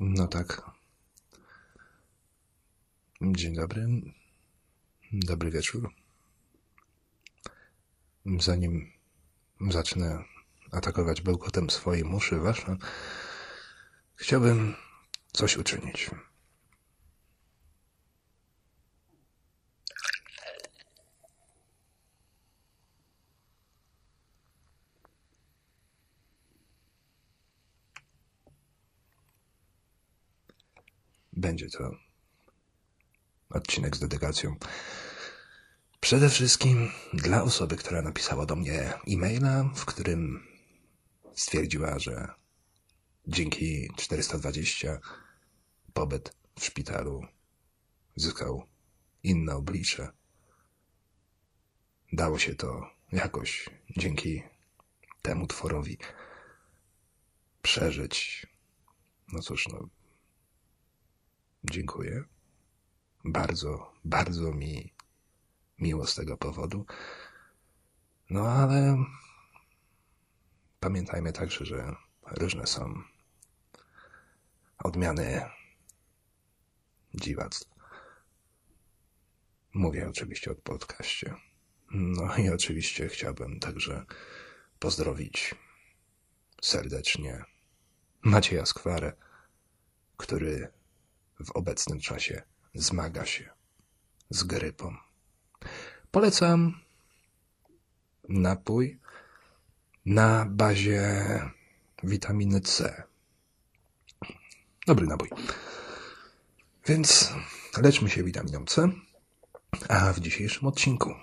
No tak. Dzień dobry. Dobry wieczór. Zanim zacznę atakować bełkotem swoje muszy wasze, chciałbym coś uczynić. Będzie to odcinek z dedykacją. Przede wszystkim dla osoby, która napisała do mnie e-maila, w którym stwierdziła, że dzięki 420 pobyt w szpitalu zyskał inne oblicze. Dało się to jakoś dzięki temu tworowi przeżyć. No cóż, no. Dziękuję. Bardzo, bardzo mi miło z tego powodu. No ale pamiętajmy także, że różne są odmiany dziwactw. Mówię oczywiście o podcaście. No i oczywiście chciałbym także pozdrowić serdecznie Macieja Skwarę, który w obecnym czasie zmaga się z grypą. Polecam napój na bazie witaminy C. Dobry napój. Więc leczmy się witaminą C, a w dzisiejszym odcinku,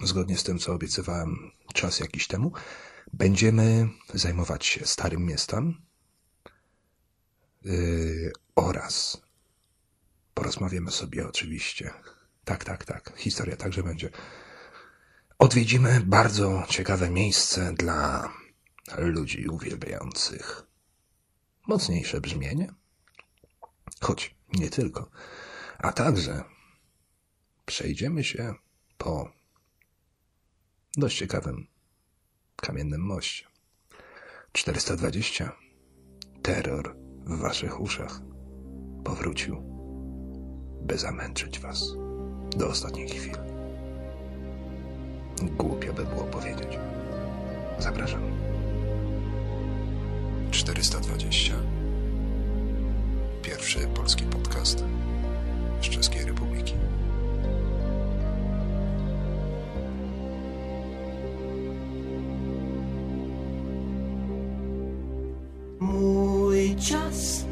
zgodnie z tym, co obiecywałem czas jakiś temu, będziemy zajmować się Starym Miastem yy, oraz porozmawiamy sobie oczywiście. Tak, tak, tak. Historia także będzie. Odwiedzimy bardzo ciekawe miejsce dla ludzi uwielbiających mocniejsze brzmienie, choć nie tylko, a także przejdziemy się po dość ciekawym kamiennym moście. 420. Terror w waszych uszach powrócił, by zamęczyć was do ostatniej chwili. Głupio by było powiedzieć. Zapraszam. 420. Pierwszy polski podcast z Czeskiej Republiki. Čas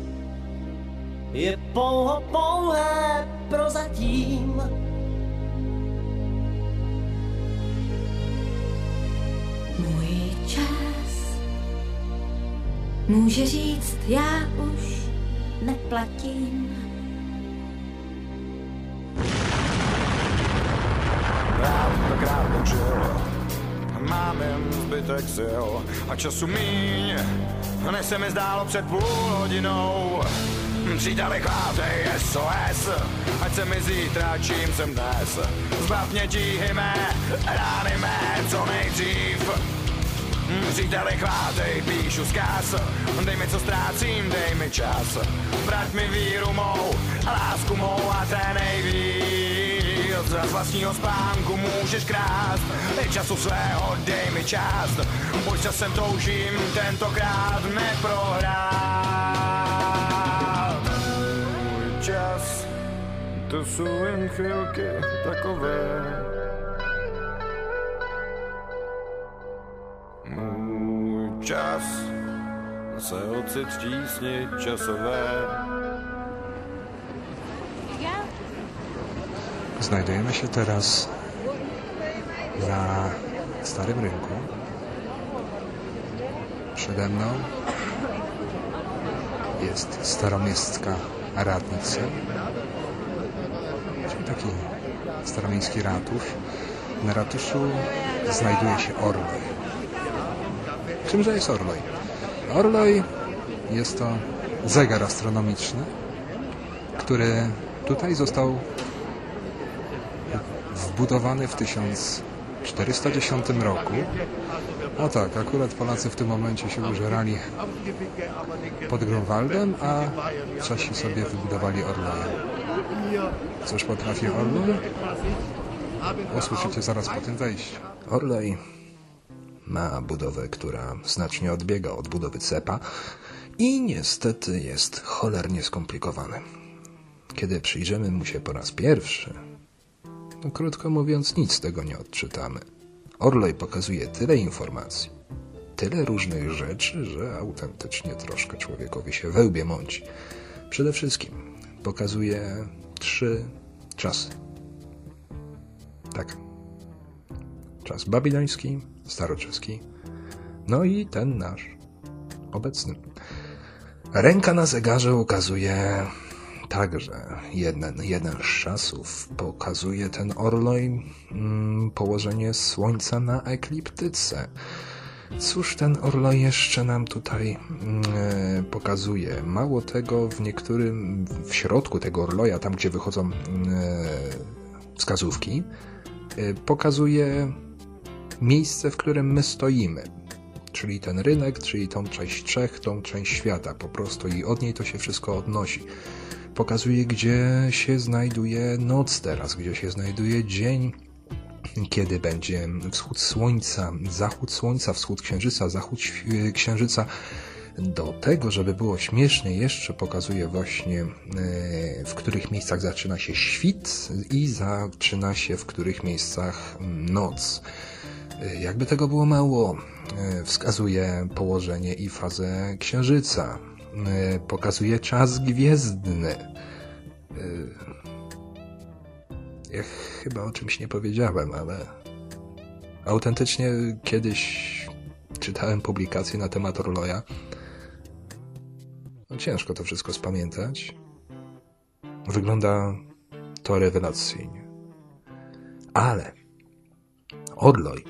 je pouho pouhé prozatím. Můj čas. Může říct, já už neplatím. Zbytek sil a času míň, než se mi zdálo před půl hodinou. Příteli chvátej SOS, ať se mi zítra, čím jsem dnes. Zbav mě tíhy mé, rány mé, co nejdřív. Příteli chvátej, píšu zkaz Dej mi, co ztrácím, dej mi čas Vrať mi víru mou lásku mou a té nejvíc Z vlastního spánku můžeš krást. Času svého, dej mi část. Pojď časem toužím tentokrát neprohrát. Můj čas, to jsou jen chvilky takové. Můj čas se ocit v tísni časové. Znajdujemy się teraz na Starym Rynku. Przede mną jest staromiejska radnica, czyli taki staromiejski ratusz. Na ratuszu znajduje się Orloj. Czymże jest Orloj? Orloj jest to zegar astronomiczny, który tutaj został wbudowany w 1410 roku A tak, akurat Polacy w tym momencie się użerali pod Grunwaldem, a Czesi sobie wybudowali Orloje. Cóż potrafi Orloj? Usłyszycie zaraz po tym wejściu. Orloj ma budowę, która znacznie odbiega od budowy cepa i niestety jest cholernie skomplikowany. Kiedy przyjrzymy mu się po raz pierwszy, no krótko mówiąc nic z tego nie odczytamy. Orloj pokazuje tyle informacji, tyle różnych rzeczy, że autentycznie troszkę człowiekowi się wełbie mąci. Przede wszystkim pokazuje trzy czasy. Tak. Czas babiloński, staroczeski, no i ten nasz, obecny. Ręka na zegarze ukazuje także jeden, jeden z czasów. Pokazuje ten orloj mm, położenie Słońca na ekliptyce. Cóż ten orloj jeszcze nam tutaj mm, pokazuje? Mało tego, w niektórym, w środku tego orloja, tam gdzie wychodzą mm, wskazówki, y, pokazuje miejsce, w którym my stoimy. Czyli ten rynek, czyli tą część Czech, tą część świata po prostu i od niej to się wszystko odnosi. Pokazuje, gdzie się znajduje noc teraz, gdzie się znajduje dzień, kiedy będzie wschód słońca, zachód słońca, wschód księżyca, zachód księżyca. Do tego, żeby było śmiesznie, jeszcze pokazuje właśnie, e, w których miejscach zaczyna się świt i zaczyna się w których miejscach noc. E, jakby tego było mało, e, wskazuje położenie i fazę księżyca. Pokazuje czas gwiezdny. Ja chyba o czymś nie powiedziałem, ale autentycznie kiedyś czytałem publikację na temat Orloja. No, ciężko to wszystko spamiętać. Wygląda to rewelacyjnie. Ale Orloj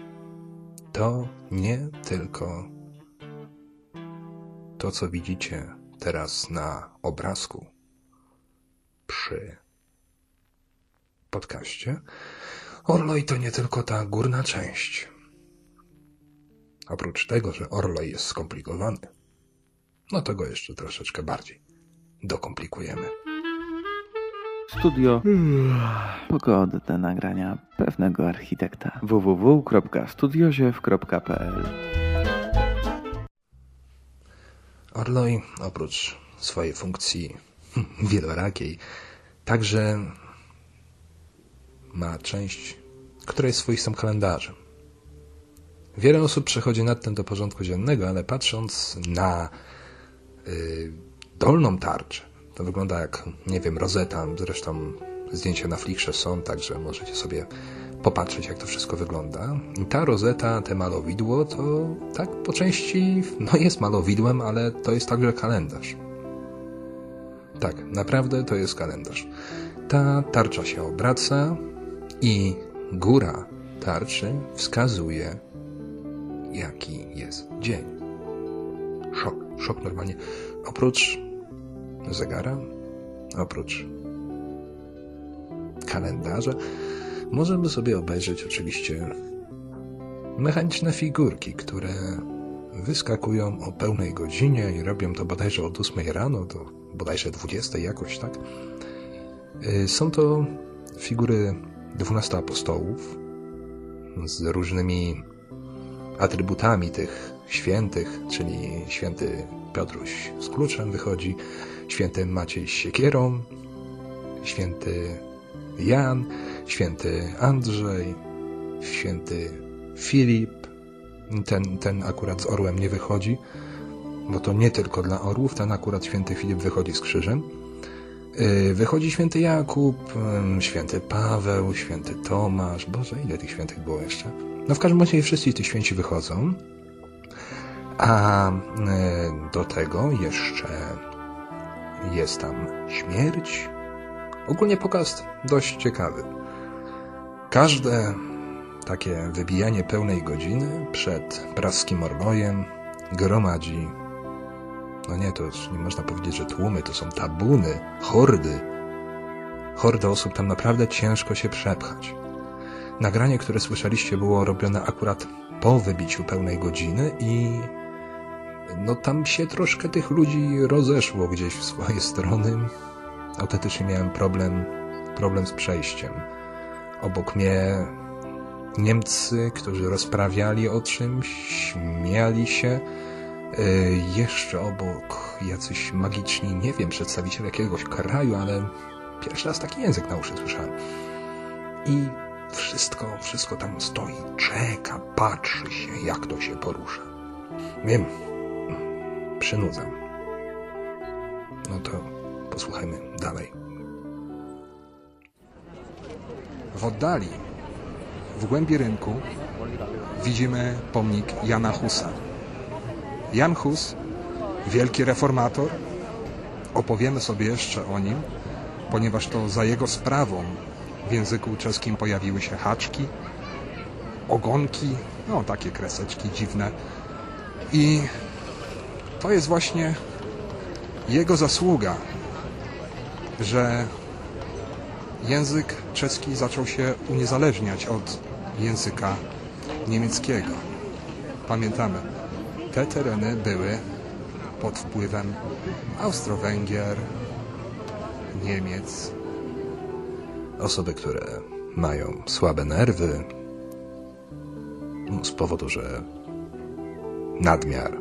to nie tylko to, co widzicie teraz na obrazku przy podcaście. Orloj to nie tylko ta górna część. Oprócz tego, że Orloj jest skomplikowany, no to go jeszcze troszeczkę bardziej dokomplikujemy. Studio Pogodne nagrania pewnego architekta www.studioziew.pl Orloj oprócz swojej funkcji wielorakiej także ma część, która jest swoistym kalendarzem. Wiele osób przechodzi nad tym do porządku dziennego, ale patrząc na yy, dolną tarczę, to wygląda jak, nie wiem, rozeta, zresztą zdjęcia na Flickrze są, także możecie sobie popatrzeć, jak to wszystko wygląda. I ta rozeta, te malowidło, to tak po części no jest malowidłem, ale to jest także kalendarz. Tak, naprawdę to jest kalendarz. Ta tarcza się obraca, i góra tarczy wskazuje, jaki jest dzień. Szok, szok normalnie. Oprócz zegara, oprócz kalendarza, możemy sobie obejrzeć oczywiście mechaniczne figurki, które wyskakują o pełnej godzinie i robią to bodajże od 8 rano do bodajże 20 jakoś, tak? Y, są to figury 12 apostołów z różnymi atrybutami tych świętych, czyli święty Piotruś z kluczem wychodzi, święty Maciej z siekierą, święty Jan, święty Andrzej, święty Filip. Ten, ten akurat z orłem nie wychodzi, bo to nie tylko dla orłów, ten akurat święty Filip wychodzi z krzyżem. Y, wychodzi święty Jakub, święty Paweł, święty Tomasz. Boże, ile tych świętych było jeszcze? No w każdym razie wszyscy ci święci wychodzą. A y, do tego jeszcze jest tam śmierć. Ogólnie pokaz dość ciekawy. Każde takie wybijanie pełnej godziny przed praskim orlojem gromadzi no nie, to nie można powiedzieć, że tłumy, to są tabuny, hordy. Hordy osób tam naprawdę ciężko się przepchać. Nagranie, które słyszeliście, było robione akurat po wybiciu pełnej godziny i no tam się troszkę tych ludzi rozeszło gdzieś w swoje strony. Autentycznie miałem problem, problem z przejściem. Obok mnie Niemcy, którzy rozprawiali o czymś, śmiali się. Yy, jeszcze obok jacyś magiczni, nie wiem, przedstawiciele jakiegoś kraju, ale pierwszy raz taki język na uszy słyszałem. I wszystko, wszystko tam stoi, czeka, patrzy się, jak to się porusza. Wiem, przynudzam. No to posłuchajmy dalej. W oddali, w głębi rynku, widzimy pomnik Jana Husa. Jan Hus, wielki reformator, opowiemy sobie jeszcze o nim, ponieważ to za jego sprawą w języku czeskim pojawiły się haczki, ogonki, no takie kreseczki dziwne. I to jest właśnie jego zasługa, że język czeski zaczął się uniezależniać od języka niemieckiego. Pamiętamy, te tereny były pod wpływem Austro-Węgier, Niemiec. Osoby, które mają słabe nerwy z powodu, że nadmiar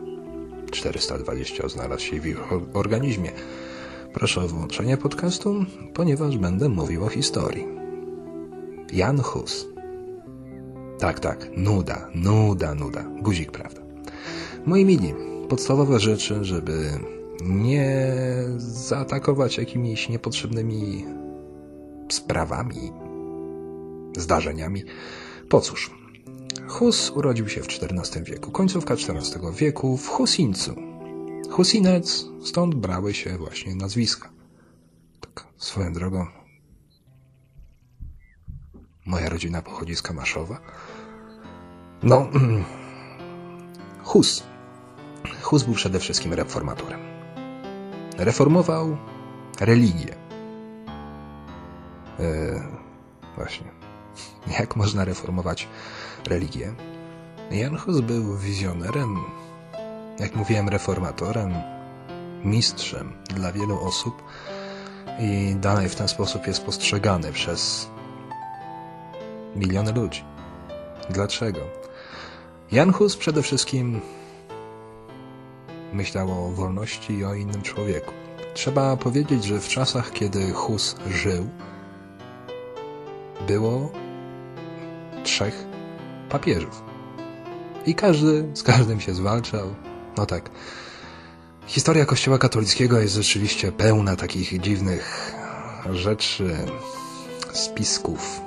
420 znalazł się w ich organizmie. Proszę o włączenie podcastu, ponieważ będę mówił o historii. Jan Hus. Tak, tak, nuda, nuda, nuda. Guzik, prawda. Moi mili, podstawowe rzeczy, żeby nie zaatakować jakimiś niepotrzebnymi sprawami, zdarzeniami. Po cóż, Hus urodził się w XIV wieku, końcówka XIV wieku w Husińcu. Husinec, stąd brały się właśnie nazwiska. Tak, swoją drogą. Moja rodzina pochodzi z Kamaszowa. No, Hus. Hus był przede wszystkim reformatorem. Reformował religię. E, właśnie. Jak można reformować religię? Jan Hus był wizjonerem, jak mówiłem, reformatorem, mistrzem dla wielu osób i dalej w ten sposób jest postrzegany przez miliony ludzi. Dlaczego? Jan Hus przede wszystkim myślał o wolności i o innym człowieku. Trzeba powiedzieć, że w czasach, kiedy Hus żył, było trzech papieżów. I każdy z każdym się zwalczał. No tak. Historia Kościoła katolickiego jest rzeczywiście pełna takich dziwnych rzeczy, spisków.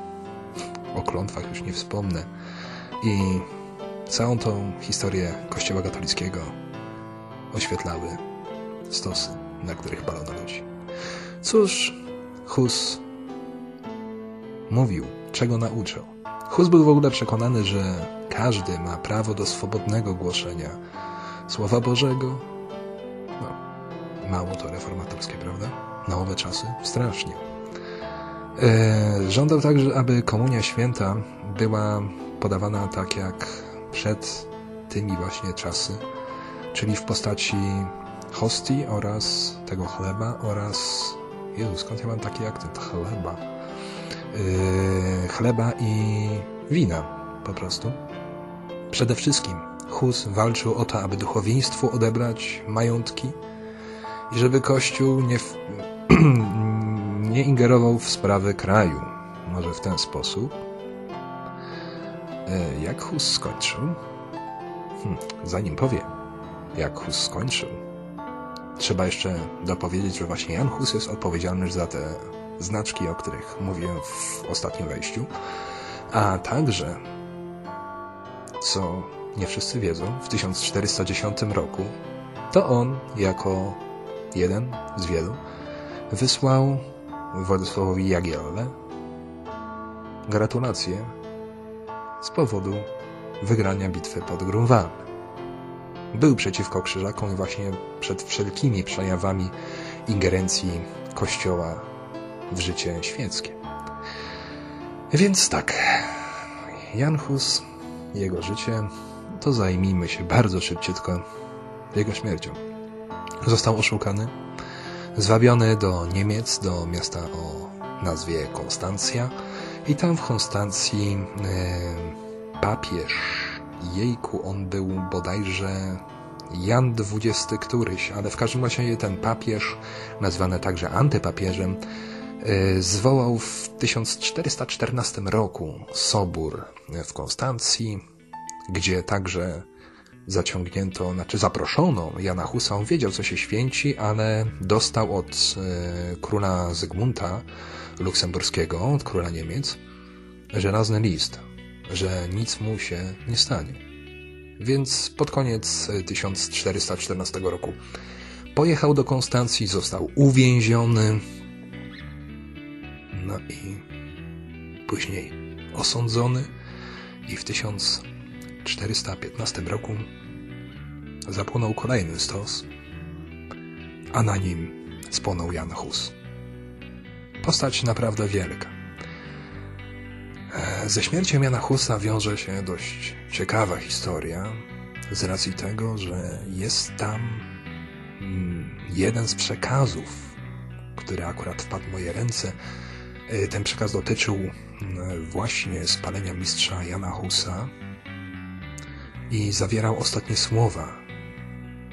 O klątwach już nie wspomnę. I całą tą historię Kościoła katolickiego oświetlały stosy, na których balono ludzi. Cóż, Hus mówił, czego nauczał. Hus był w ogóle przekonany, że każdy ma prawo do swobodnego głoszenia Słowa Bożego. No, mało to reformatorskie, prawda? Na owe czasy strasznie. E, żądał także, aby Komunia Święta była podawana tak jak przed tymi właśnie czasy, czyli w postaci hostii oraz tego chleba oraz... Jezu, skąd ja mam taki akcent? Chleba. Yy, chleba i wina po prostu. Przede wszystkim Hus walczył o to, aby duchowieństwu odebrać majątki i żeby Kościół nie, w... nie ingerował w sprawy kraju. Może w ten sposób. E, jak Hus skończył? Hm, zanim powiem, jak Hus skończył, trzeba jeszcze dopowiedzieć, że właśnie Jan Hus jest odpowiedzialny za te znaczki, o których mówiłem w ostatnim wejściu, a także, co nie wszyscy wiedzą, w 1410 roku to on, jako jeden z wielu, wysłał Władysławowi Jagielle gratulacje z powodu wygrania bitwy pod Grunwald. Był przeciwko krzyżakom właśnie przed wszelkimi przejawami ingerencji Kościoła w życie świeckie. Więc tak, Jan Hus jego życie, to zajmijmy się bardzo szybciutko jego śmiercią. Został oszukany, zwabiony do Niemiec, do miasta o nazwie Konstancja i tam w Konstancji e, papież, jejku, on był bodajże Jan XX któryś, ale w każdym razie ten papież, nazwany także antypapieżem, e, zwołał w 1414 roku sobór w Konstancji, gdzie także zaciągnięto, znaczy zaproszono Jana Husa. On wiedział, co się święci, ale dostał od e, króla Zygmunta luksemburskiego, od króla Niemiec, żelazny list, że nic mu się nie stanie. Więc pod koniec 1414 roku pojechał do Konstancji, został uwięziony, no i później osądzony i w 1415 roku zapłonął kolejny stos, a na nim spłonął Jan Hus. Postać naprawdę wielka. E, ze śmiercią Jana Husa wiąże się dość ciekawa historia, z racji tego, że jest tam mm, jeden z przekazów, który akurat wpadł w moje ręce. E, ten przekaz dotyczył mm, właśnie spalenia mistrza Jana Husa i zawierał ostatnie słowa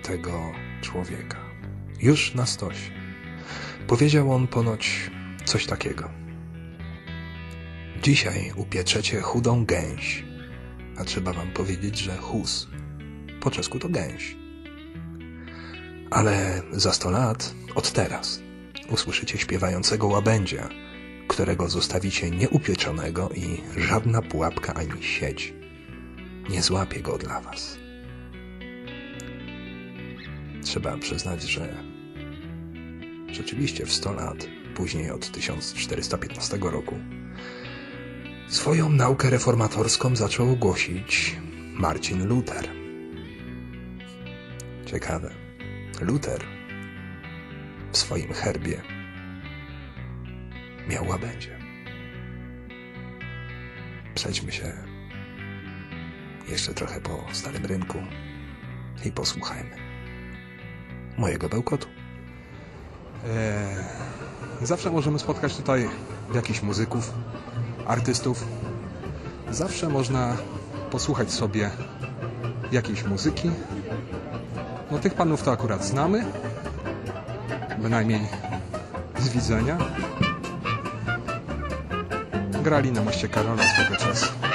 tego człowieka. Już na stosie. Powiedział on ponoć coś takiego. Dzisiaj upieczecie chudą gęś, a trzeba wam powiedzieć, że hus po czesku to gęś. Ale za sto lat, od teraz, usłyszycie śpiewającego łabędzia, którego zostawicie nieupieczonego i żadna pułapka ani sieć nie złapie go dla was. Trzeba przyznać, że rzeczywiście w 100 lat, później od 1415 roku, swoją naukę reformatorską zaczął głosić Marcin Luther. Ciekawe. Luther w swoim herbie miał łabędzie. Przejdźmy się jeszcze trochę po Starym Rynku i posłuchajmy mojego bełkotu. Eee, zawsze możemy spotkać tutaj jakichś muzyków, artystów. Zawsze można posłuchać sobie jakiejś muzyki. No tych panów to akurat znamy, bynajmniej z widzenia. Grali na moście Karola swego czasu.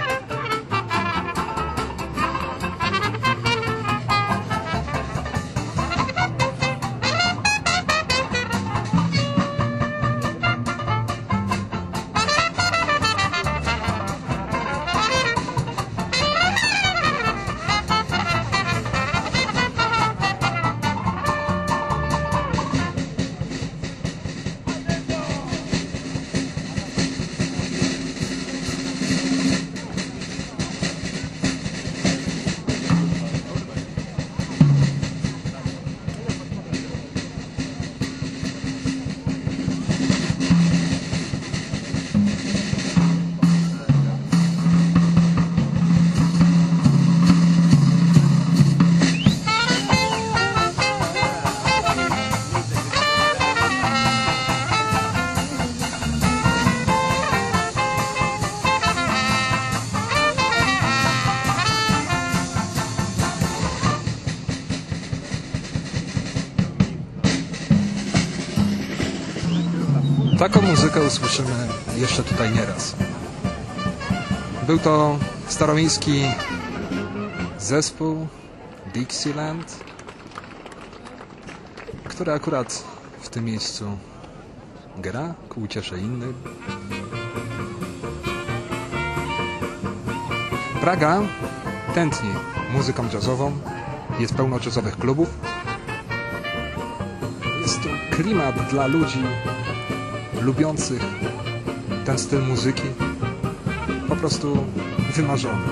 Usłyszymy jeszcze tutaj nieraz. Był to staromiejski zespół Dixieland, który akurat w tym miejscu gra ku uciesze innych. Praga tętni muzyką jazzową, jest pełno jazzowych klubów. Jest tu klimat dla ludzi lubiących ten styl muzyki po prostu wymarzony.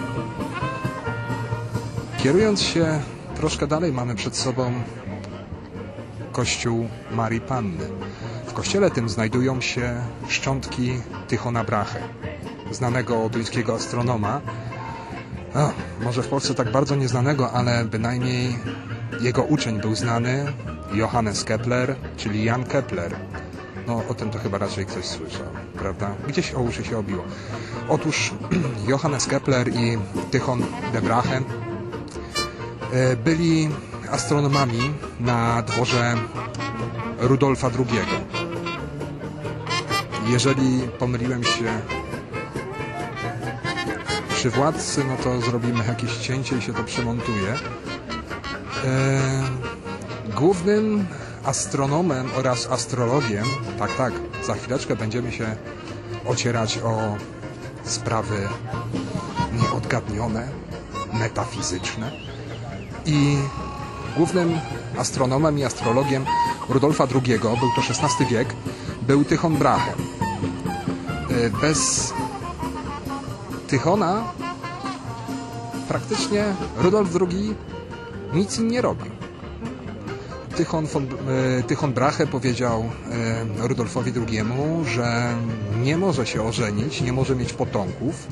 Kierując się troszkę dalej, mamy przed sobą kościół Marii Panny. W kościele tym znajdują się szczątki Tychona Brache, znanego duńskiego astronoma, A, może w Polsce tak bardzo nieznanego, ale bynajmniej jego uczeń był znany, Johannes Kepler, czyli Jan Kepler. No, o tym to chyba raczej ktoś słyszał, prawda? Gdzieś o uszy się obiło. Otóż Johannes Kepler i Tychon de Brahe e, byli astronomami na dworze Rudolfa II. Jeżeli pomyliłem się przy władcy, no to zrobimy jakieś cięcie i się to przemontuje. E, głównym astronomem oraz astrologiem, tak, tak, za chwileczkę będziemy się ocierać o sprawy nieodgadnione, metafizyczne. I głównym astronomem i astrologiem Rudolfa II, był to XVI wiek, był Tychon Brahe. E, bez Tychona praktycznie Rudolf II nic nie robił. Tychon, von, e, Tychon Brahe powiedział e, Rudolfowi II, że nie może się ożenić, nie może mieć potomków,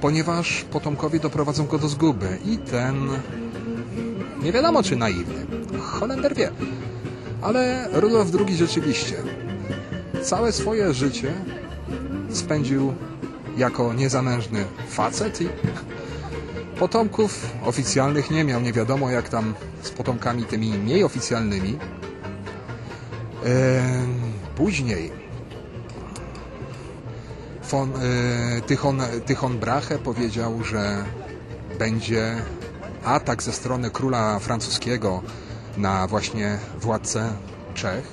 ponieważ potomkowie doprowadzą go do zguby. I ten, nie wiadomo czy naiwny, Holender wie, ale Rudolf II rzeczywiście całe swoje życie spędził jako niezamężny facet i potomków oficjalnych nie miał. Nie wiadomo jak tam z potomkami tymi mniej oficjalnymi. Później von, e, Tychon, Tychon Brahe powiedział, że będzie atak ze strony króla francuskiego na właśnie władcę Czech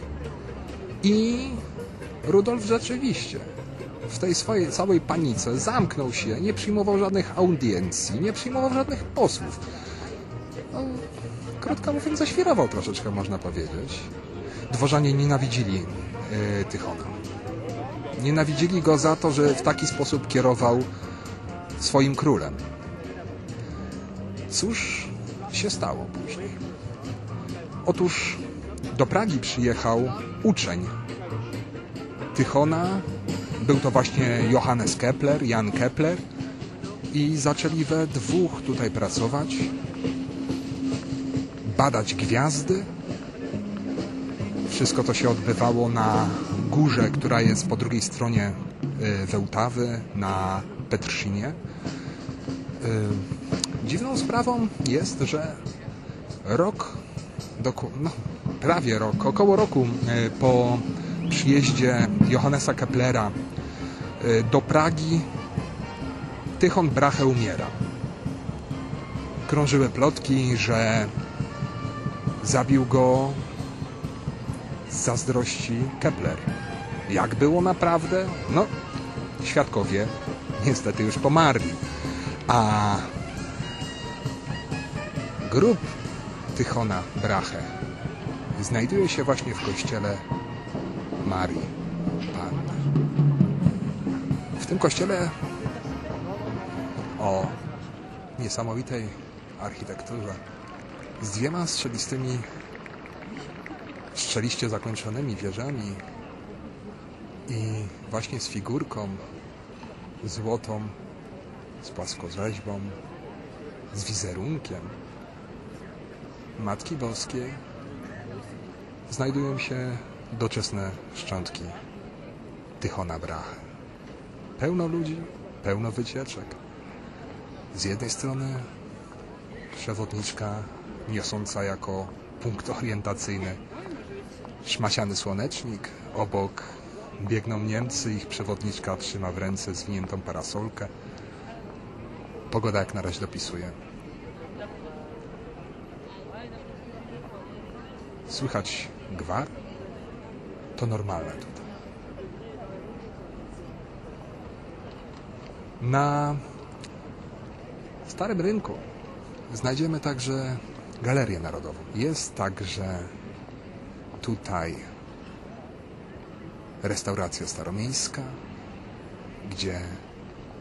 i Rudolf rzeczywiście w tej swojej całej panice zamknął się, nie przyjmował żadnych audiencji, nie przyjmował żadnych posłów. No, krótko mówiąc, zaświrował troszeczkę, można powiedzieć. Dworzanie nienawidzili yy, Tychona. Nienawidzili go za to, że w taki sposób kierował swoim królem. Cóż się stało później? Otóż do Pragi przyjechał uczeń Tychona był to właśnie Johannes Kepler, Jan Kepler i zaczęli we dwóch tutaj pracować, badać gwiazdy. Wszystko to się odbywało na górze, która jest po drugiej stronie y, Wełtawy, na Petrzynie. Y, dziwną sprawą jest, że rok, no, prawie rok, około roku y, po przyjeździe Johannesa Keplera do Pragi Tychon Brahe umiera. Krążyły plotki, że zabił go z zazdrości Kepler. Jak było naprawdę? No, świadkowie niestety już pomarli. A grób Tychona Brahe znajduje się właśnie w kościele Marii Panny. Tym kościele o niesamowitej architekturze z dwiema strzelistymi strzeliście zakończonymi wieżami i właśnie z figurką złotą, z płaskorzeźbą, z wizerunkiem Matki Boskiej znajdują się doczesne szczątki Tychona Brachy. Pełno ludzi, pełno wycieczek. Z jednej strony przewodniczka niosąca jako punkt orientacyjny szmaciany słonecznik, obok biegną Niemcy, ich przewodniczka trzyma w ręce zwiniętą parasolkę. Pogoda jak na razie dopisuje. Słychać gwar? to normalne tutaj. Na Starym Rynku znajdziemy także Galerię Narodową. Jest także tutaj restauracja staromiejska, gdzie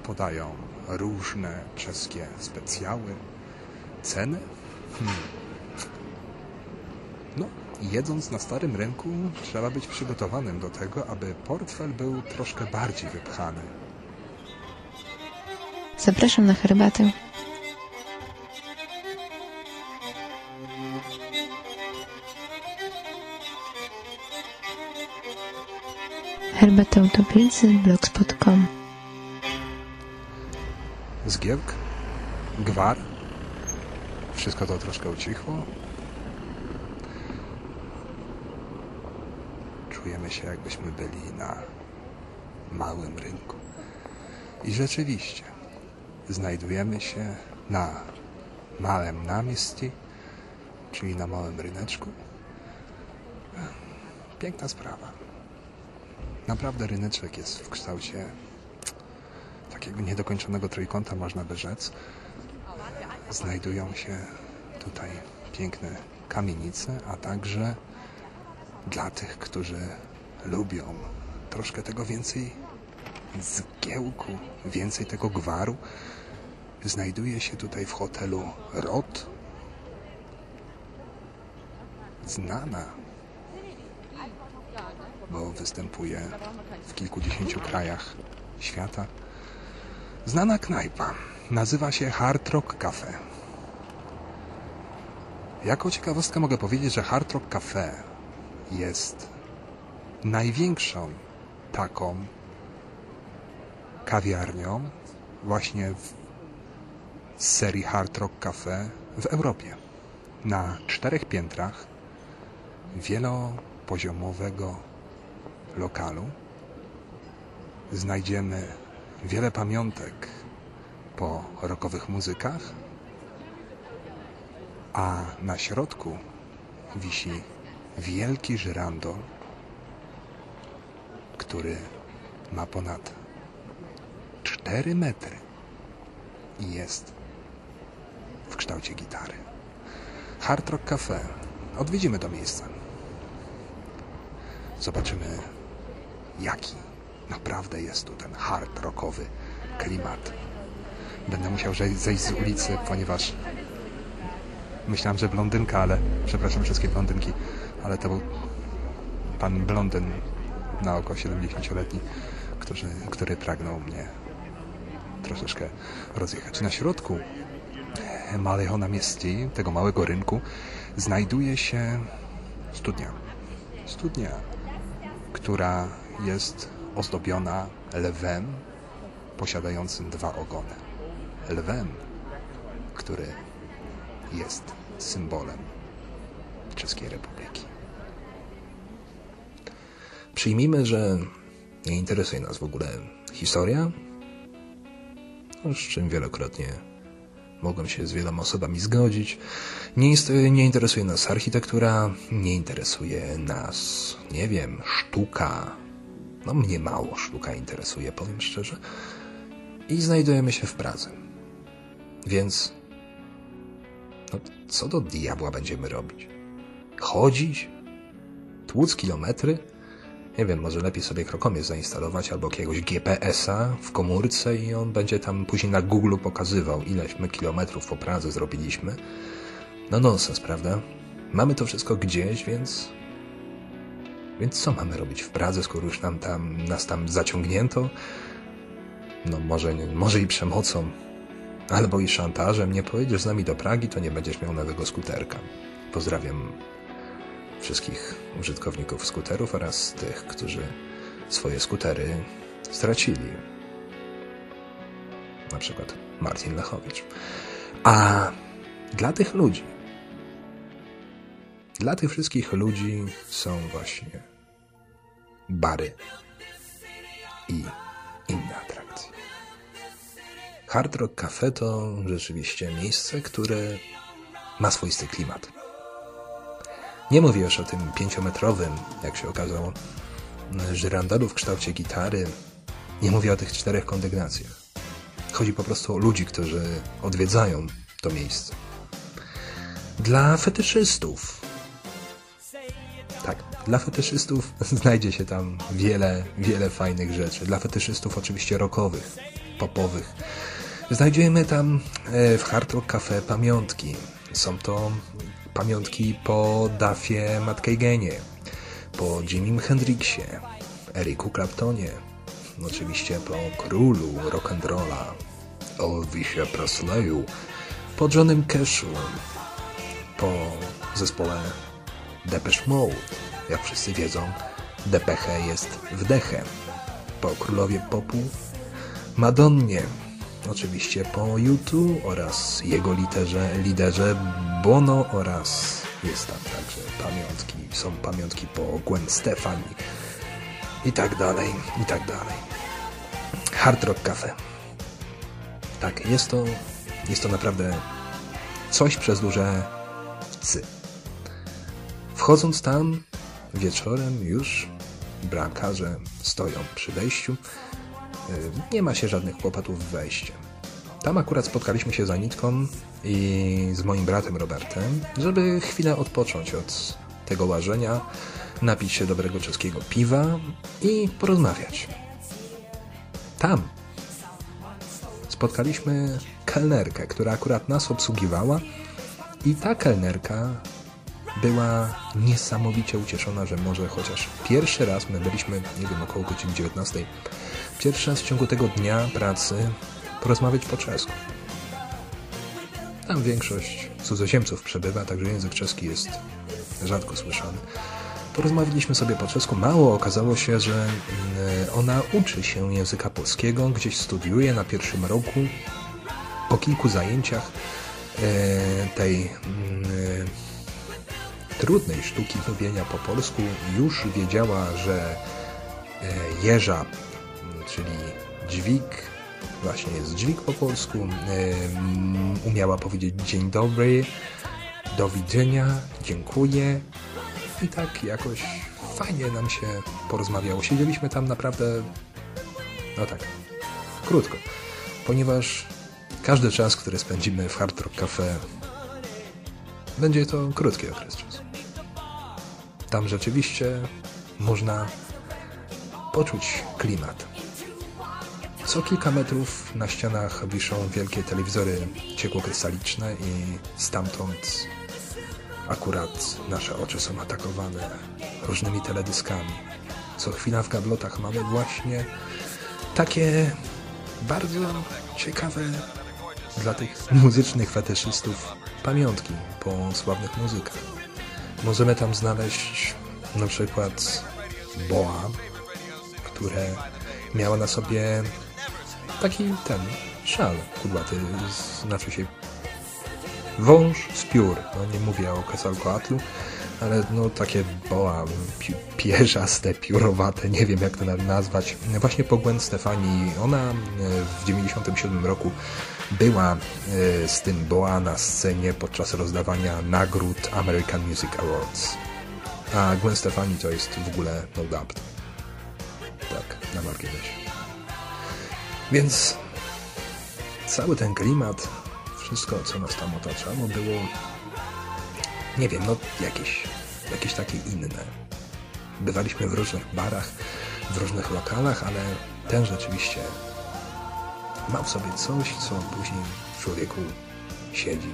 podają różne czeskie specjały. Ceny? Hmm. No, jedząc na starym rynku, trzeba być przygotowanym do tego, aby portfel był troszkę bardziej wypchany. Zapraszam na herbatę. Herbata Utopicy, blogspot.com Zgiełk? Gwar? Wszystko to troszkę ucichło. Czujemy się, jakbyśmy byli na małym rynku. I rzeczywiście, znajdujemy się na małym namieści, czyli na małym ryneczku. Piękna sprawa. Naprawdę ryneczek jest w kształcie takiego niedokończonego trójkąta, można by rzec. Znajdują się tutaj piękne kamienice, a także dla tych, którzy lubią troszkę tego więcej zgiełku, więcej tego gwaru, znajduje się tutaj w hotelu Rot znana, bo występuje w kilkudziesięciu krajach świata. Znana knajpa nazywa się Hard Rock Cafe. Jako ciekawostkę mogę powiedzieć, że Hard Rock Cafe jest największą taką kawiarnią właśnie w serii Hard Rock Cafe w Europie. Na czterech piętrach wielopoziomowego lokalu znajdziemy wiele pamiątek po rokowych muzykach, a na środku wisi wielki żyrandol, który ma ponad 4 metry i jest kształcie gitary. Hard Rock Cafe. Odwiedzimy to miejsce. Zobaczymy, jaki naprawdę jest tu ten hard rockowy klimat. Będę musiał zejść z ulicy, ponieważ myślałem, że blondynka, ale przepraszam wszystkie blondynki, ale to był pan blondyn na oko 70-letni, który, który pragnął mnie troszeczkę rozjechać. Na środku Maleho na tego małego rynku, znajduje się studnia. Studnia, która jest ozdobiona lwem posiadającym dwa ogony. Lwem, który jest symbolem Czeskiej Republiki. Przyjmijmy, że nie interesuje nas w ogóle historia, z czym wielokrotnie mogłem się z wieloma osobami zgodzić. Nie, jest, nie interesuje nas architektura, nie interesuje nas, nie wiem, sztuka. No mnie mało sztuka interesuje, powiem szczerze. I znajdujemy się w Pradze. Więc no, co do diabła będziemy robić? Chodzić? Tłuc kilometry? Nie wiem, może lepiej sobie krokomierz zainstalować albo jakiegoś GPS-a w komórce i on będzie tam później na Google pokazywał, ileś my kilometrów po Pradze zrobiliśmy. No nonsens, prawda? Mamy to wszystko gdzieś, więc... Więc co mamy robić w Pradze, skoro już nam tam, nas tam zaciągnięto? No może, może i przemocą, albo i szantażem. Nie pojedziesz z nami do Pragi, to nie będziesz miał nowego skuterka. Pozdrawiam wszystkich użytkowników skuterów oraz tych, którzy swoje skutery stracili. Na przykład Martin Lechowicz. A dla tych ludzi, dla tych wszystkich ludzi są właśnie bary i inne atrakcje. Hard Rock Cafe to rzeczywiście miejsce, które ma swoisty klimat. Nie mówię już o tym pięciometrowym, jak się okazało, żyrandolu w kształcie gitary. Nie mówię o tych czterech kondygnacjach. Chodzi po prostu o ludzi, którzy odwiedzają to miejsce. Dla fetyszystów. Tak, dla fetyszystów znajdzie się tam wiele, wiele fajnych rzeczy. Dla fetyszystów oczywiście rockowych, popowych. Znajdziemy tam e, w Hard Rock Cafe pamiątki. Są to pamiątki po Duffie Matkeigenie, po Jimim Hendrixie, Eriku Claptonie, oczywiście po królu rock'n'rolla, Elvisie Presleyu, po Johnem Cashu, po zespole Depeche Mode. Jak wszyscy wiedzą, Depeche jest wdechem. Po królowie popu Madonnie, oczywiście po YouTube oraz jego liderze Bono oraz jest tam także pamiątki, są pamiątki po Gwen Stefani i tak dalej, i tak dalej. Hard Rock Cafe. Tak, jest to, jest to naprawdę coś przez duże cy. Wchodząc tam wieczorem już bramkarze stoją przy wejściu. Y, nie ma się żadnych kłopotów w wejściu. Tam akurat spotkaliśmy się za nitką i z moim bratem Robertem, żeby chwilę odpocząć od tego łażenia, napić się dobrego czeskiego piwa i porozmawiać. Tam spotkaliśmy kelnerkę, która akurat nas obsługiwała i ta kelnerka była niesamowicie ucieszona, że może chociaż pierwszy raz, my byliśmy, nie wiem, około godziny 19, pierwszy raz w ciągu tego dnia pracy porozmawiać po czesku. Tam większość cudzoziemców przebywa, także język czeski jest rzadko słyszany. Porozmawialiśmy sobie po czesku. Mało okazało się, że mm, ona uczy się języka polskiego, gdzieś studiuje na pierwszym roku. Po kilku zajęciach e, tej mm, trudnej sztuki mówienia po polsku już wiedziała, że e, jeża, czyli dźwig, właśnie jest dźwig po polsku, umiała powiedzieć dzień dobry, do widzenia, dziękuję i tak jakoś fajnie nam się porozmawiało. Siedzieliśmy tam naprawdę, no tak, krótko, ponieważ każdy czas, który spędzimy w Hard Rock Cafe będzie to krótki okres czasu. Tam rzeczywiście można poczuć klimat. Co kilka metrów na ścianach wiszą wielkie telewizory ciekłokrystaliczne i stamtąd akurat nasze oczy są atakowane różnymi teledyskami. Co chwila w gablotach mamy właśnie takie bardzo ciekawe dla tych muzycznych fetyszystów pamiątki po sławnych muzykach. Możemy tam znaleźć na przykład boa, które miała na sobie taki ten szal kudłaty, znaczy się wąż z piór. No nie mówię o Quetzalcoatlu, ale no takie boa pi pierzaste, piórowate, nie wiem jak to nazwać. Właśnie po Gwen Stefani, ona e, w 97 roku była e, z tym boa na scenie podczas rozdawania nagród American Music Awards. A Gwen Stefani to jest w ogóle no dubbed. Tak, na marginesie. Więc cały ten klimat, wszystko co nas tam otaczało było nie wiem, no jakieś, jakieś takie inne. Bywaliśmy w różnych barach, w różnych lokalach, ale ten rzeczywiście ma w sobie coś, co później w człowieku siedzi.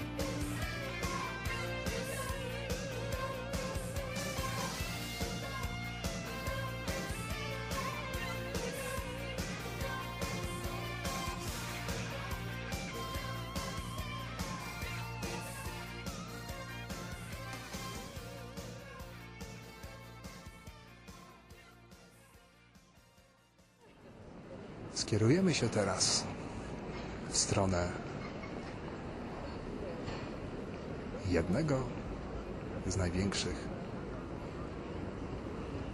Skierujemy się teraz w stronę jednego z największych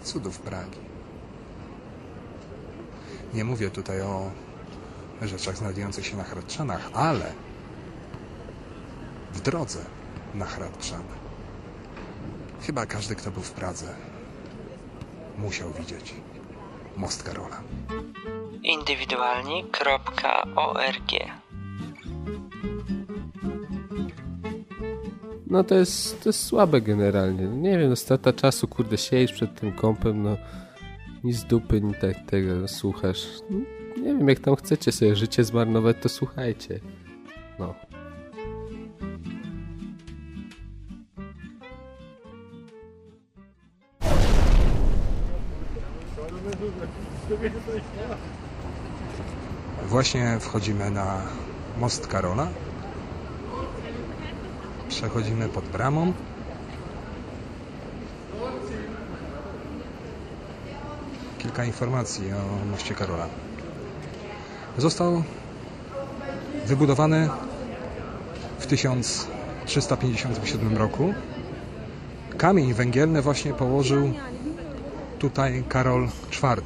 cudów Pragi. Nie mówię tutaj o rzeczach znajdujących się na Hradczanach, ale w drodze na Hradczany. Chyba każdy, kto był w Pradze, musiał widzieć most Karola indywidualni.org No to jest, to jest słabe generalnie. Nie wiem, no strata czasu, kurde, siedzisz przed tym kąpem, no nic dupy, ni tak tego słuchasz. No, nie wiem, jak tam chcecie sobie życie zmarnować, to słuchajcie. No. Właśnie wchodzimy na most Karola. Przechodzimy pod bramą. kilka informacji o moście Karola. Został wybudowany w 1357 roku. Kamień węgielny właśnie położył tutaj Karol IV,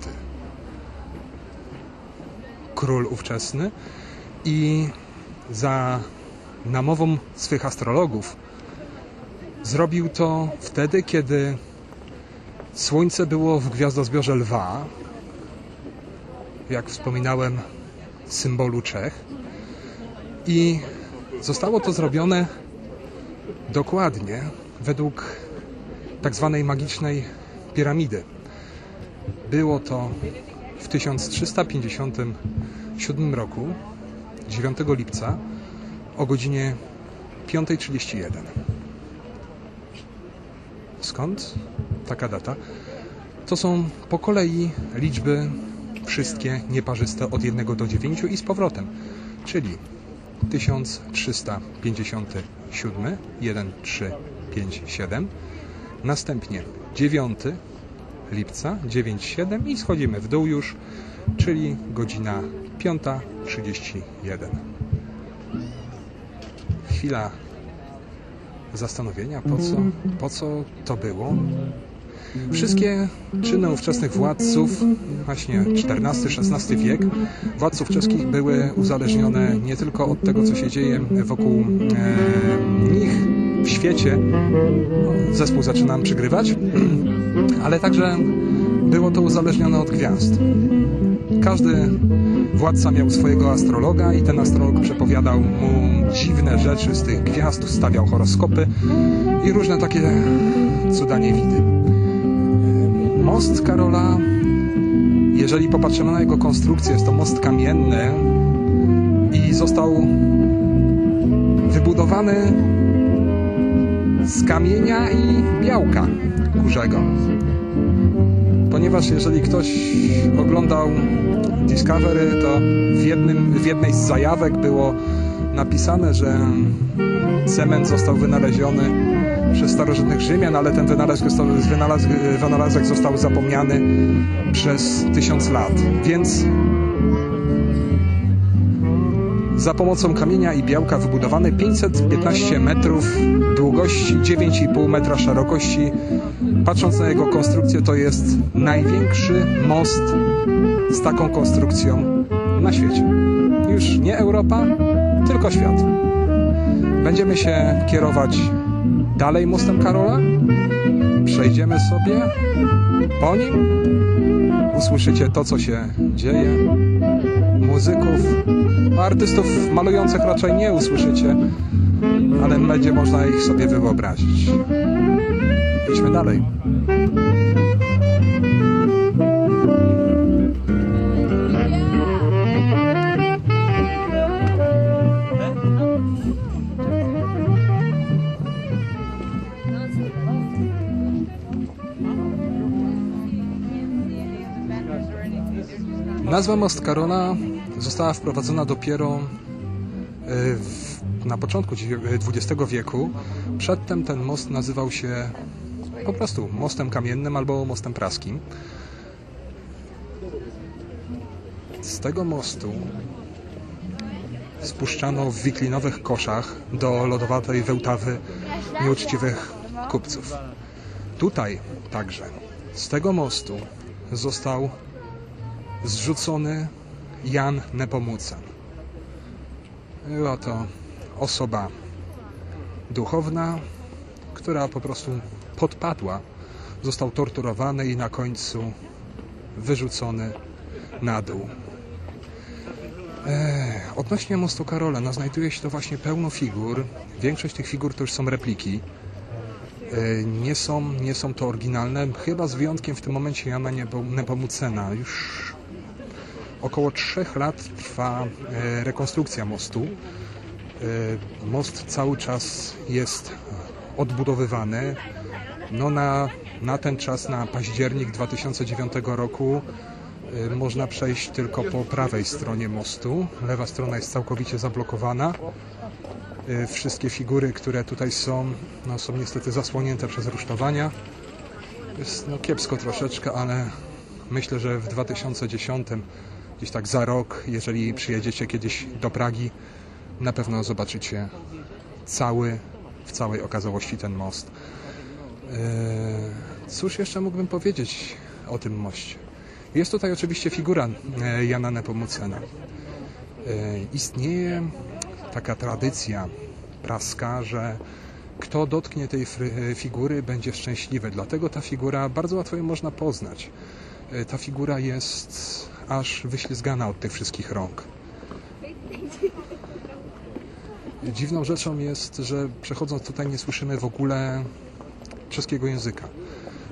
król ówczesny i za namową swych astrologów zrobił to wtedy, kiedy Słońce było w gwiazdozbiorze lwa, jak wspominałem, symbolu Czech. I zostało to zrobione dokładnie według tak zwanej magicznej piramidy. Było to w 1357 roku, 9 lipca, o godzinie 5.31. Skąd taka data? To są po kolei liczby wszystkie nieparzyste od 1 do 9 i z powrotem, czyli 1357, 1, 3, 5, 7, następnie 9 lipca, 9, 7 i schodzimy w dół już, czyli godzina 5.31. Chwila zastanowienia, po co, po co to było. Wszystkie czyny ówczesnych władców, właśnie XIV-XVI wiek, władców czeskich były uzależnione nie tylko od tego, co się dzieje wokół e, nich w świecie. Zespół zaczynam przygrywać, ale także było to uzależnione od gwiazd. Każdy władca miał swojego astrologa i ten astrolog przepowiadał mu dziwne rzeczy z tych gwiazd, stawiał horoskopy i różne takie cuda niewidy. Most Karola, jeżeli popatrzymy na jego konstrukcję, jest to most kamienny i został wybudowany z kamienia i białka kurzego. Ponieważ jeżeli ktoś oglądał Discovery, to w, jednym, w jednej z zajawek było napisane, że cement został wynaleziony przez starożytnych Rzymian, ale ten wynalazek został, wynalazek, wynalazek został zapomniany przez tysiąc lat. Więc za pomocą kamienia i białka wybudowany 515 metrów długości, 9,5 metra szerokości. Patrząc na jego konstrukcję, to jest największy most z taką konstrukcją na świecie. Już nie Europa, tylko świat. Będziemy się kierować dalej mostem Karola. Przejdziemy sobie po nim. Usłyszycie to, co się dzieje. Muzyków, artystów malujących raczej nie usłyszycie, ale będzie można ich sobie wyobrazić. Idźmy dalej. Nazwa Most Karola została wprowadzona dopiero w, na początku XX wieku. Przedtem ten most nazywał się po prostu mostem kamiennym albo mostem praskim. Z tego mostu spuszczano w wiklinowych koszach do lodowatej wełtawy nieuczciwych kupców. Tutaj także z tego mostu został zrzucony Jan Nepomucen. Była to osoba duchowna, która po prostu podpadła, został torturowany i na końcu wyrzucony na dół. Odnośnie mostu Karola, no znajduje się to właśnie pełno figur. Większość tych figur to już są repliki. Eee, nie, są, nie są to oryginalne, chyba z wyjątkiem w tym momencie Jana Nepomucena. Już około trzech lat trwa e, rekonstrukcja mostu. E, most cały czas jest odbudowywany. No na, na ten czas, na październik 2009 roku e, można przejść tylko po prawej stronie mostu. Lewa strona jest całkowicie zablokowana. Wszystkie figury, które tutaj są, no, są niestety zasłonięte przez rusztowania. Jest no, kiepsko troszeczkę, ale Myślę, że w 2010, gdzieś tak za rok, jeżeli przyjedziecie kiedyś do Pragi, na pewno zobaczycie cały, w całej okazałości ten most. Eee, cóż jeszcze mógłbym powiedzieć o tym moście? Jest tutaj oczywiście figura e, Jana Nepomucena. E, istnieje taka tradycja praska, że kto dotknie tej figury będzie szczęśliwy. Dlatego ta figura bardzo łatwo ją można poznać. E, ta figura jest aż wyślizgana od tych wszystkich rąk. Dziwną rzeczą jest, że przechodząc tutaj nie słyszymy w ogóle czeskiego języka.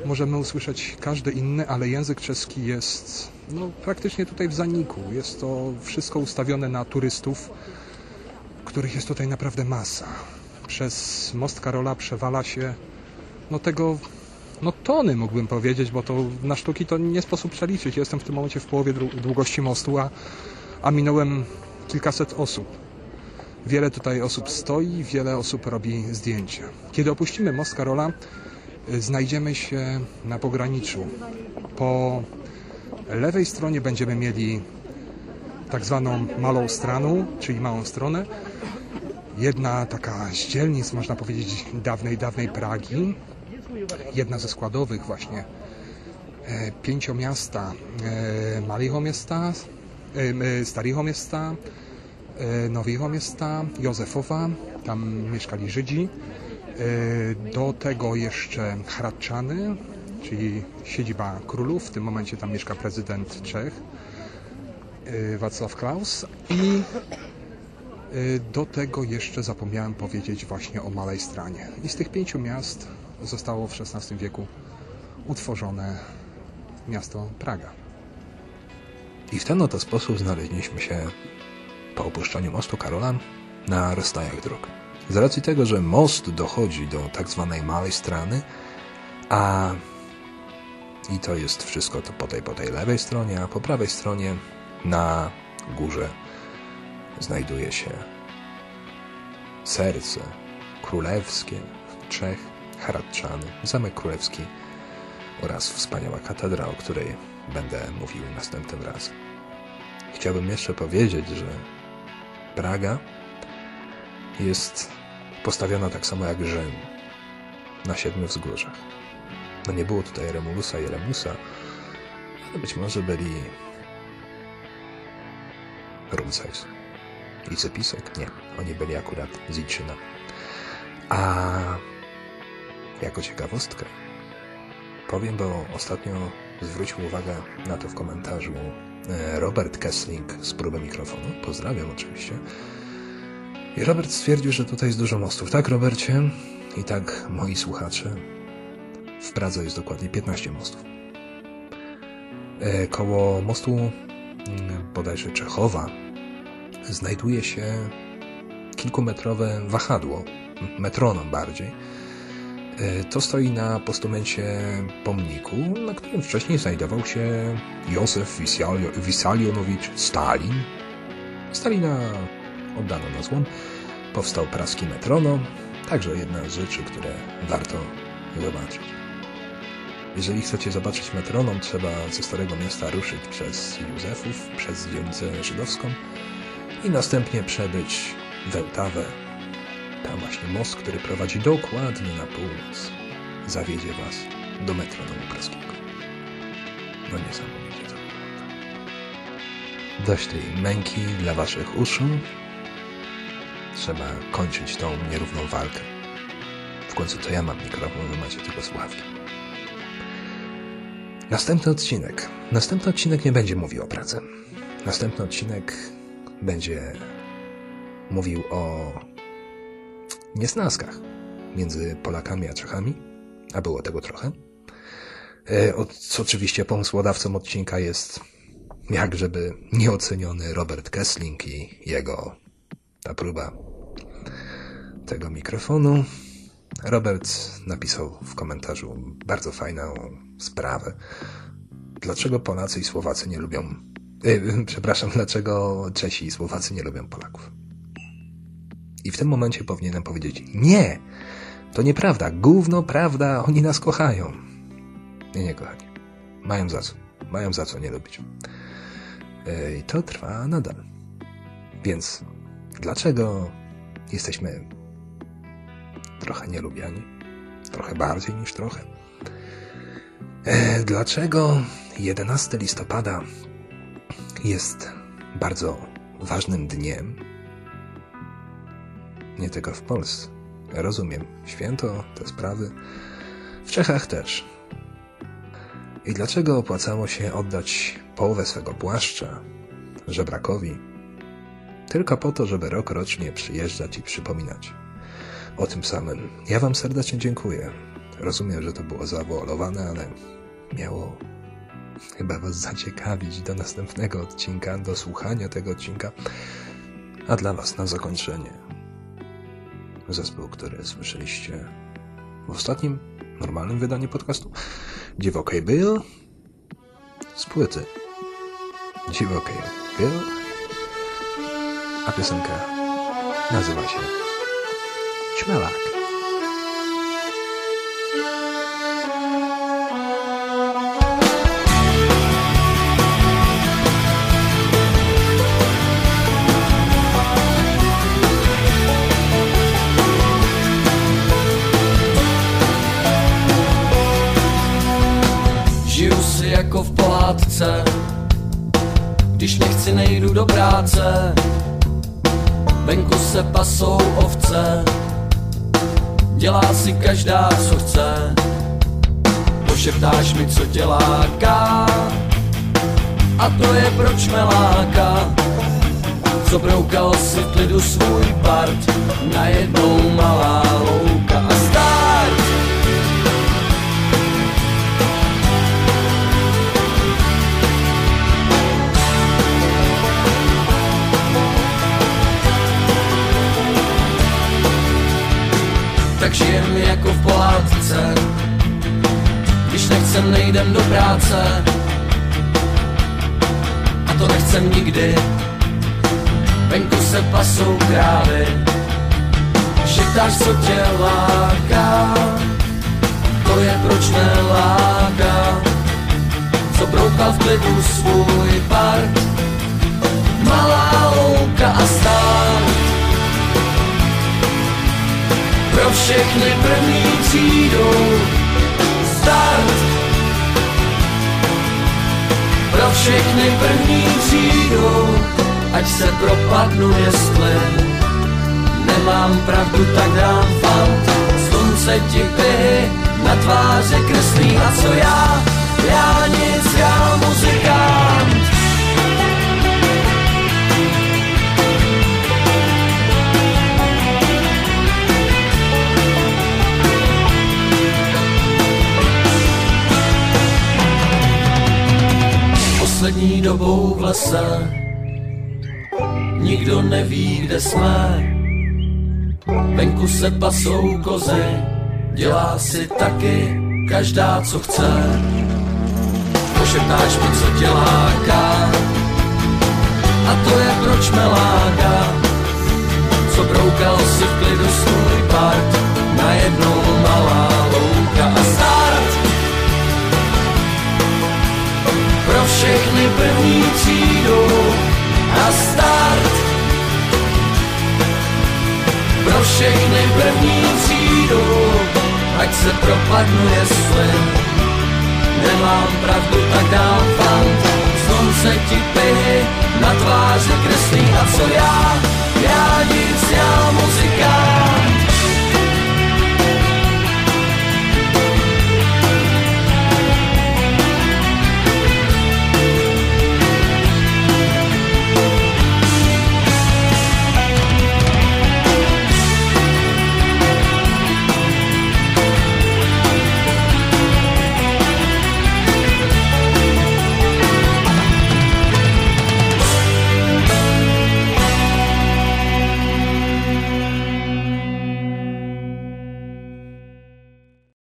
Możemy usłyszeć każdy inny, ale język czeski jest no, praktycznie tutaj w zaniku. Jest to wszystko ustawione na turystów, których jest tutaj naprawdę masa. Przez most Karola przewala się no tego no tony mógłbym powiedzieć, bo to na sztuki to nie sposób przeliczyć. Jestem w tym momencie w połowie długości mostu, a, a minąłem kilkaset osób. Wiele tutaj osób stoi, wiele osób robi zdjęcia. Kiedy opuścimy most Karola, y, znajdziemy się na pograniczu. Po lewej stronie będziemy mieli tak zwaną malą straną, czyli małą stronę. Jedna taka z dzielnic, można powiedzieć, dawnej, dawnej Pragi. Jedna ze składowych właśnie e, pięciomiasta e, Maliego Miasta, e, Miasta, E, Miasta, Józefowa, tam mieszkali Żydzi. E, do tego jeszcze Hradczany, czyli siedziba królów. W tym momencie tam mieszka prezydent Czech, e, Wacław Klaus. I do tego jeszcze zapomniałem powiedzieć właśnie o Malej Stranie. I z tych pięciu miast zostało w XVI wieku utworzone miasto Praga. I w ten oto sposób znaleźliśmy się po opuszczeniu mostu Karola na rozstajach dróg. Z racji tego, że most dochodzi do tak zwanej małej strony, a i to jest wszystko to po tej, po tej lewej stronie, a po prawej stronie na górze znajduje się serce królewskie Czech, Hradczany, Zamek Królewski oraz wspaniała katedra, o której będę mówił następnym razem. Chciałbym jeszcze powiedzieć, że Praga jest postawiona tak samo jak Rzym na siedmiu wzgórzach. No nie było tutaj Remulusa i Remusa, ale być może byli Rumcajs i Cepisek. Nie, oni byli akurat z Iczyna. A jako ciekawostkę powiem, bo ostatnio zwrócił uwagę na to w komentarzu E, Robert Kessling z próby mikrofonu. Pozdrawiam oczywiście. I Robert stwierdził, że tutaj jest dużo mostów. Tak, Robercie? I tak, moi słuchacze. W Pradze jest dokładnie 15 mostów. E, koło mostu mm, bodajże Czechowa znajduje się kilkumetrowe wahadło, metronom bardziej, to stoi na postumencie pomniku, na którym wcześniej znajdował się Józef Wisalionowicz Stalin. Stalina oddano na złom. Powstał praski metronom, także jedna z rzeczy, które warto zobaczyć. Jeżeli chcecie zobaczyć metronom, trzeba ze Starego Miasta ruszyć przez Józefów, przez dzielnicę żydowską i następnie przebyć Wełtawę, tam właśnie most, który prowadzi dokładnie na północ, zawiedzie Was do metronomu praskiego. No niesamowicie to Dość tej męki dla Waszych uszu. Trzeba kończyć tą nierówną walkę. W końcu to ja mam mikrofon, wy macie tylko słuchawki. Następny odcinek. Następny odcinek nie będzie mówił o pracy. Następny odcinek będzie mówił o niesnaskach między Polakami a Czechami, a było tego trochę. E, co oczywiście pomysłodawcą odcinka jest jak żeby nieoceniony Robert Kessling i jego ta próba tego mikrofonu. Robert napisał w komentarzu bardzo fajną sprawę. Dlaczego Polacy i Słowacy nie lubią... Yy, przepraszam, dlaczego Czesi i Słowacy nie lubią Polaków? I w tym momencie powinienem powiedzieć, nie, to nieprawda, gówno prawda, oni nas kochają. Nie, nie, kochani, mają za co. Mają za co nie lubić. I to trwa nadal. Więc dlaczego jesteśmy trochę nielubiani? Trochę bardziej niż trochę. E, dlaczego 11 listopada jest bardzo ważnym dniem? Nie tylko w Polsce. Rozumiem. Święto, te sprawy. W Czechach też. I dlaczego opłacało się oddać połowę swego płaszcza żebrakowi, tylko po to, żeby rok rocznie przyjeżdżać i przypominać o tym samym. Ja Wam serdecznie dziękuję. Rozumiem, że to było zawoalowane, ale miało chyba Was zaciekawić do następnego odcinka, do słuchania tego odcinka. A dla Was na zakończenie zespół, który słyszeliście w ostatnim, normalnym wydaniu podcastu. Dziwokej Bill z płyty Dziwokej Bill, a piosenka nazywa się Ćmelak. Pohádce, když nechci nejdu do práce. Venku se pasou ovce, dělá si každá, co chce. Pošeptáš mi, co tě láká, a to je proč me láká. Co broukal si klidu svůj part, najednou malá louka tak žijem jako v pohádce. Když nechcem, nejdem do práce. A to nechcem nikdy. Venku se pasou krávy. Šeptáš, co tě láká. To je proč neláká. Co broukal v klidu svůj part. Malá louka a stát pro všechny první třídou start. Pro všechny první třídou, ať se propadnu, jestli nemám pravdu, tak dám fant. Slunce ti pihy na tváře kreslí a co já, já nic, já muzikant. Lese. Nikdo neví, kde jsme. Venku se pasou kozy, dělá si taky každá, co chce. Pošeptáš mi, co tě láká, a to je proč me láká. Co broukal si v klidu svůj part, najednou malá louka všechny první třídu a start. Pro všechny první třídu, ať se propadnu, jestli nemám pravdu, tak dám fant. Slunce ti pihy na tváři kreslí a co já, já nic, já muzikant.